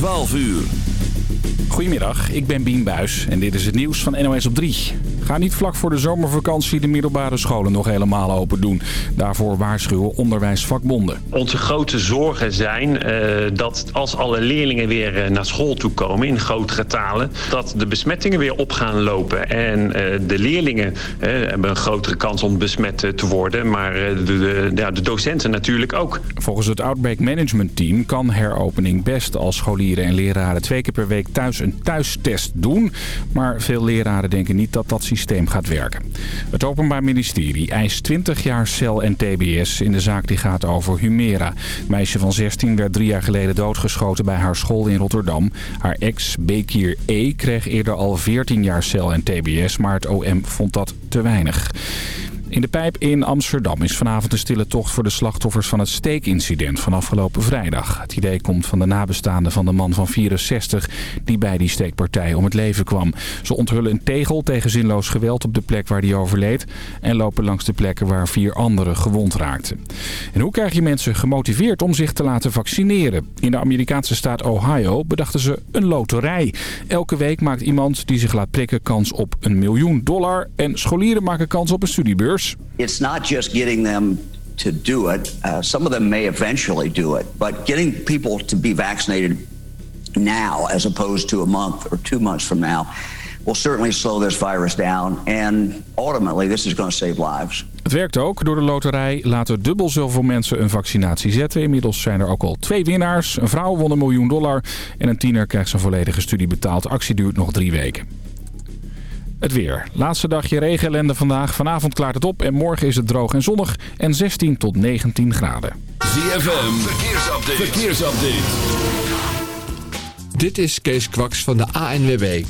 12 uur. Goedemiddag, ik ben Bien Buis en dit is het nieuws van NOS op 3. Ga niet vlak voor de zomervakantie de middelbare scholen nog helemaal open doen. Daarvoor waarschuwen onderwijsvakbonden. Onze grote zorgen zijn uh, dat als alle leerlingen weer uh, naar school toe komen in grote getalen... dat de besmettingen weer op gaan lopen. En uh, de leerlingen hebben een grotere kans om besmet te worden, maar de, de, ja, de docenten natuurlijk ook. Volgens het Outbreak Management Team kan heropening best als scholieren en leraren twee keer per week thuis een thuistest doen. Maar veel leraren denken niet dat dat systeem gaat werken. Het Openbaar Ministerie eist 20 jaar cel en tbs in de zaak die gaat over Humera. Meisje van 16 werd drie jaar geleden doodgeschoten bij haar school in Rotterdam. Haar ex, Bekir E., kreeg eerder al 14 jaar cel en tbs, maar het OM vond dat te weinig. In de pijp in Amsterdam is vanavond een stille tocht voor de slachtoffers van het steekincident van afgelopen vrijdag. Het idee komt van de nabestaanden van de man van 64 die bij die steekpartij om het leven kwam. Ze onthullen een tegel tegen zinloos geweld op de plek waar hij overleed en lopen langs de plekken waar vier anderen gewond raakten. En hoe krijg je mensen gemotiveerd om zich te laten vaccineren? In de Amerikaanse staat Ohio bedachten ze een loterij. Elke week maakt iemand die zich laat prikken kans op een miljoen dollar en scholieren maken kans op een studiebeurs. It's not just getting them to do it. Uh, some of them may eventually do it, but getting people to be vaccinated now as opposed to a month or two months from now will certainly slow this virus down. And ultimately, this is going to save lives. Het werkt ook. Door de loterij laten dubbel zoveel mensen een vaccinatie zetten. Inmiddels zijn er ook al twee winnaars. Een vrouw won een miljoen dollar en een tiener krijgt zijn volledige studie betaald. Actie duurt nog drie weken. Het weer. Laatste dagje regenellende vandaag. Vanavond klaart het op en morgen is het droog en zonnig en 16 tot 19 graden. ZFM, verkeersupdate. verkeersupdate. Dit is Kees Kwaks van de ANWB.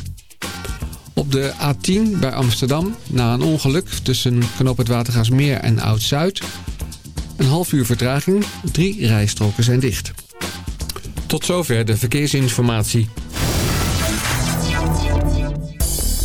Op de A10 bij Amsterdam, na een ongeluk tussen Knoop het Watergaasmeer en Oud-Zuid... een half uur vertraging, drie rijstroken zijn dicht. Tot zover de verkeersinformatie.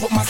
Hop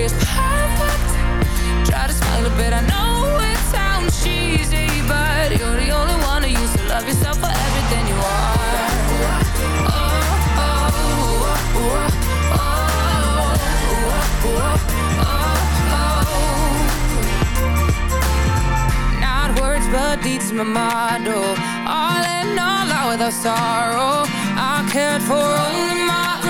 is perfect. Try to smile a bit, I know it sounds cheesy But you're the only one who used to love yourself for everything you are. Oh, oh, oh, oh, oh, oh, oh, oh. but deeds my motto All in all, out without sorrow. I cared for only my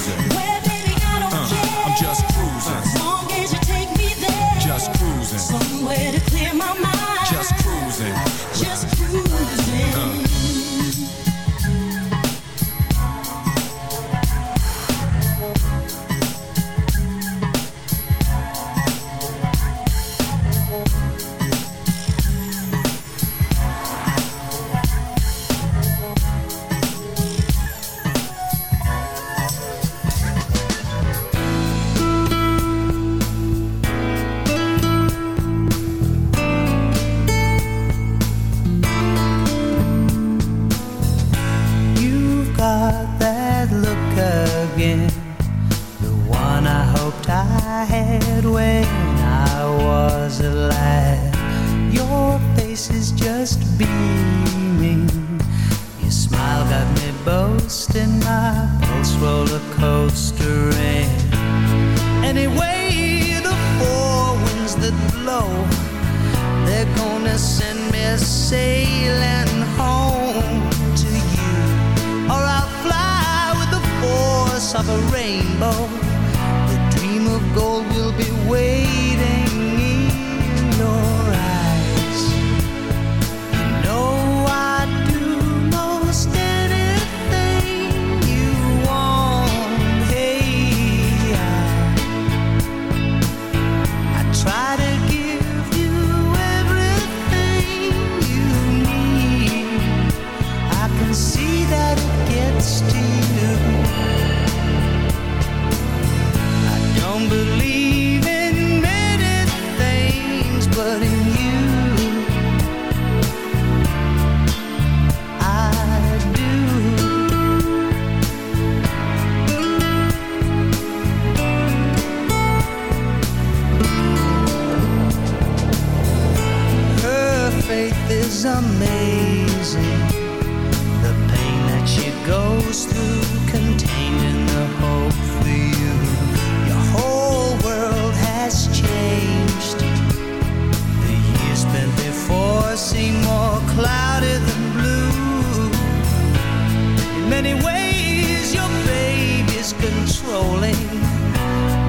many ways your baby's controlling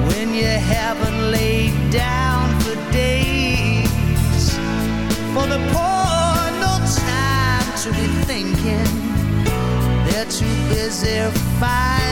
when you haven't laid down for days. For the poor, no time to be thinking. They're too busy fighting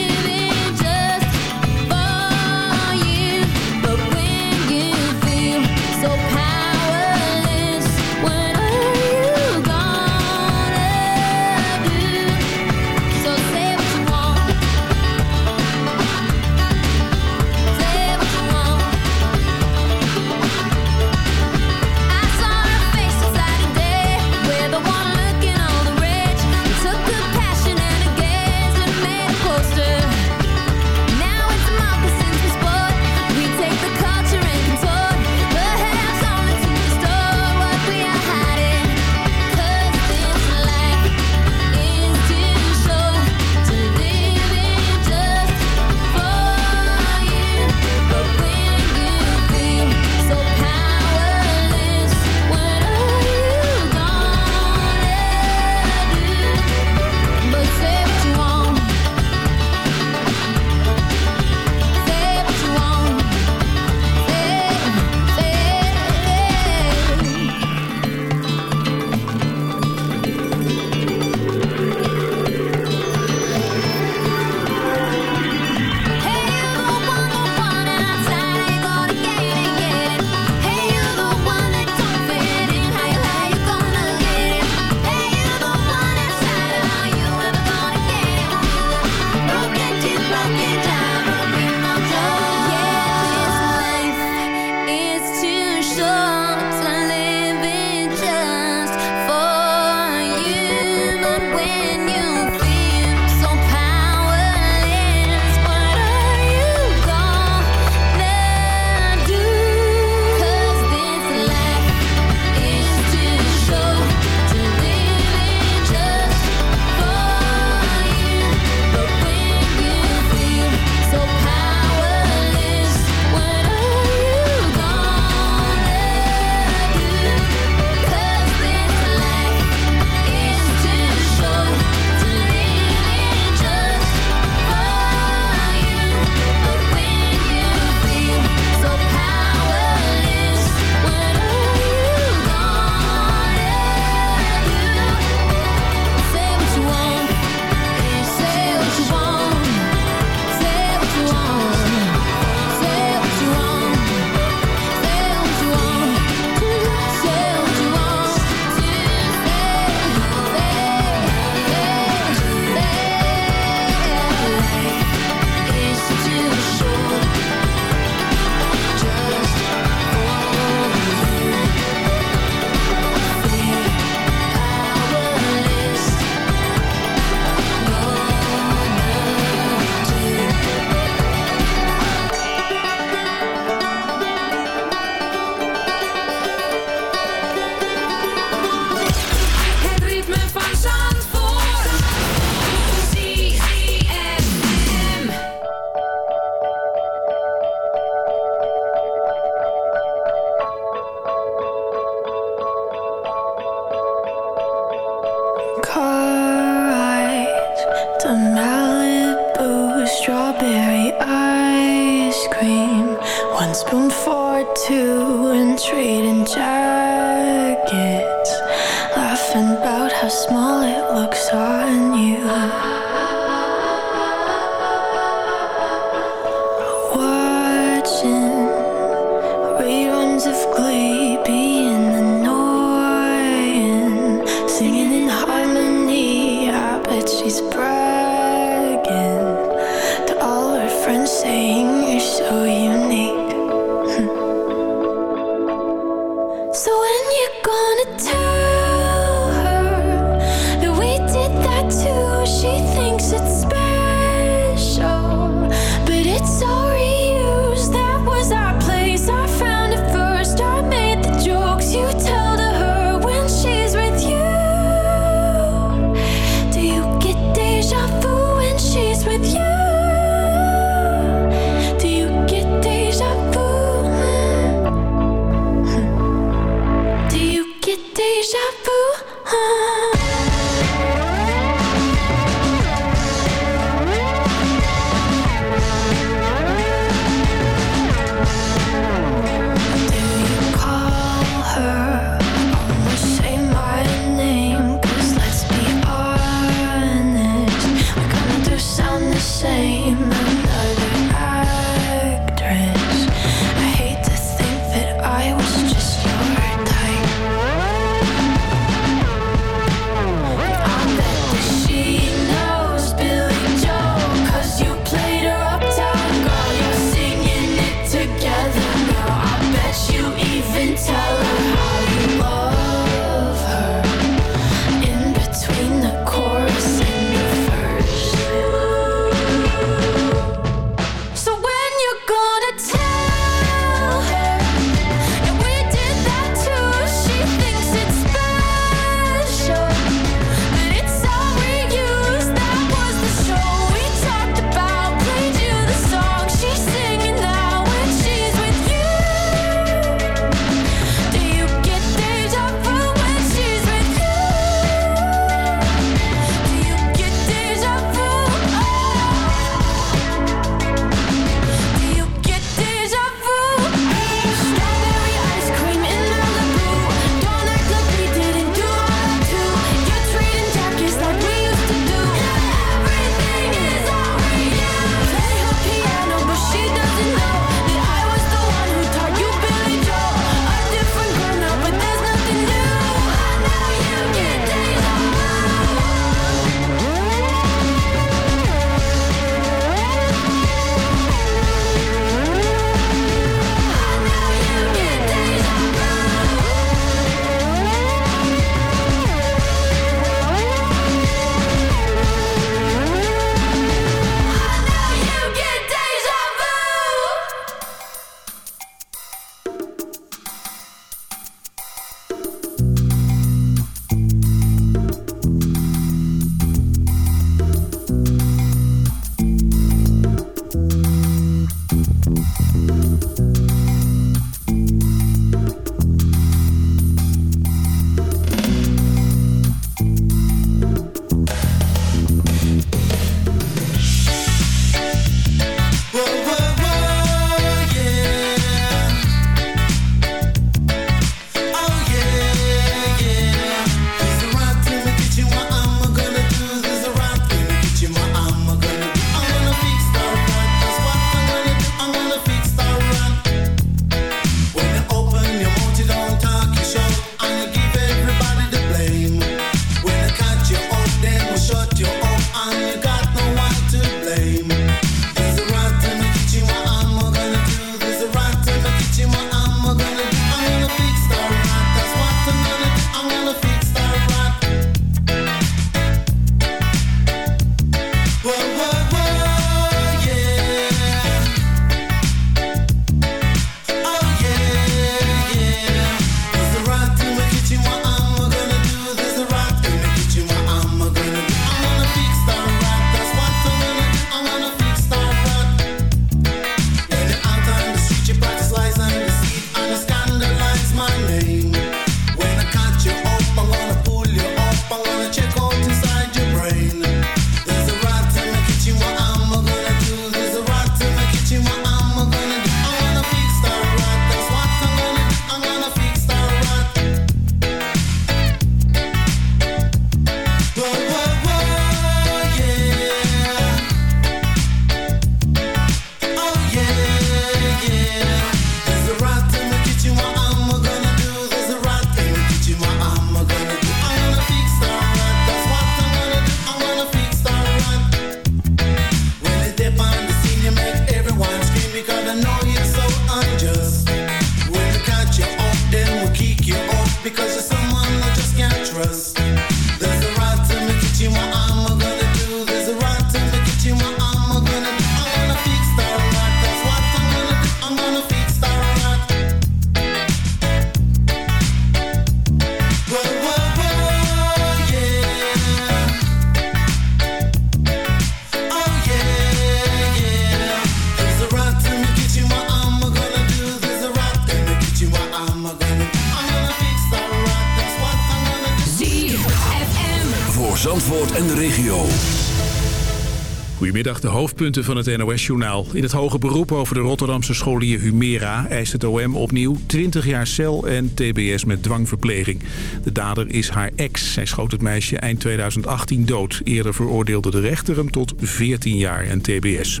hoofdpunten van het NOS-journaal. In het hoge beroep over de Rotterdamse scholier Humera... eist het OM opnieuw 20 jaar cel en tbs met dwangverpleging. De dader is haar ex. Zij schoot het meisje eind 2018 dood. Eerder veroordeelde de rechter hem tot 14 jaar en tbs.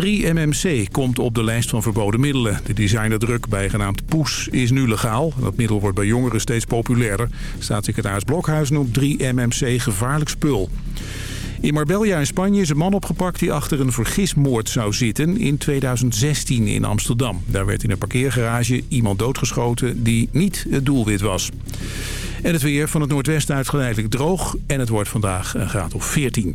3MMC komt op de lijst van verboden middelen. De designerdruk, bijgenaamd Poes, is nu legaal. Dat middel wordt bij jongeren steeds populairder. Staatssecretaris Blokhuis noemt 3MMC gevaarlijk spul. In Marbella in Spanje is een man opgepakt die achter een vergismoord zou zitten in 2016 in Amsterdam. Daar werd in een parkeergarage iemand doodgeschoten die niet het doelwit was. En het weer van het noordwesten uit geleidelijk droog en het wordt vandaag een graad of 14.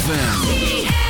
ZFM.